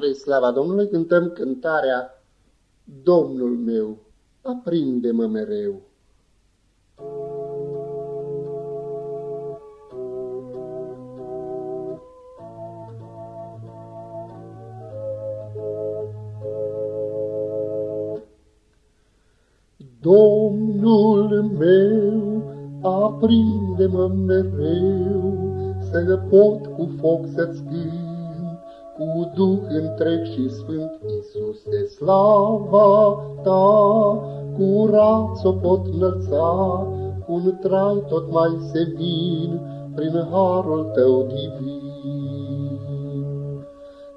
Spre slava Domnului cântăm cântarea Domnul meu, aprinde-mă mereu. Domnul meu, aprinde-mă mereu, Să pot cu foc să-ți cu Duh întreg și sfânt, Iisuse, slava ta, curat s-o pot înălța, cu un trai tot mai sevin, prin harul tău divin.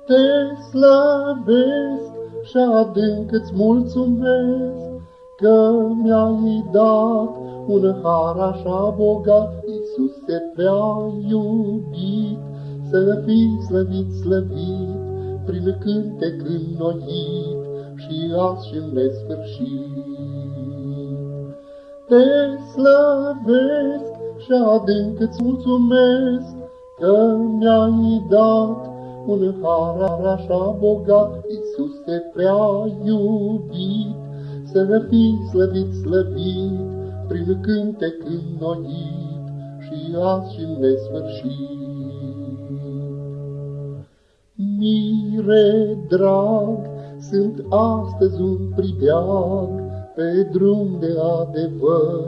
Te slăvesc și adânc îți mulțumesc, că mi-ai dat un har așa bogat, Iisuse prea iubit, să fii slăvit, slăvit, prin cântec înnoit și azi și nesfârșit. Te slăvesc și adânc îți mulțumesc, că mi-ai dat un har așa bogat, Iisuse prea iubit, să fii slăvit, slăvit, prin cântec înnoit și azi și nesfârșit. Mire drag, sunt astăzi un pribeag, pe drum de adevăr,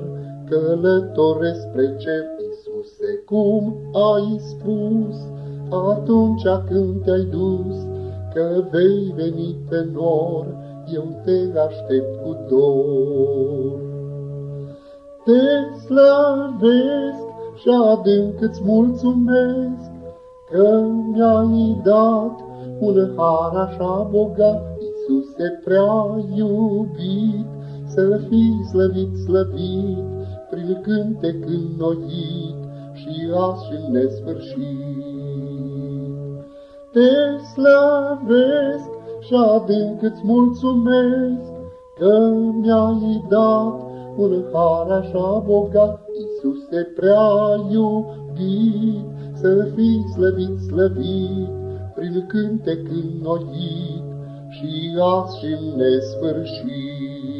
călătoresc spre cer, Iisuse, cum ai spus, atunci când te-ai dus, că vei veni pe nor, eu te aștept cu dor. Te slăvesc și adânc îți mulțumesc, că mi-ai dat un har așa bogat, Iisuse prea iubit, să fii slăvit, slăvit, prin cântec înnoit și azi și nesfârșit. Te slăvesc și adânc îți mulțumesc, că mi-ai dat un har așa bogat, Iisuse prea iubit, să fii slăvit, slăvit, prin cântec înnoit și azi și nesfârșit.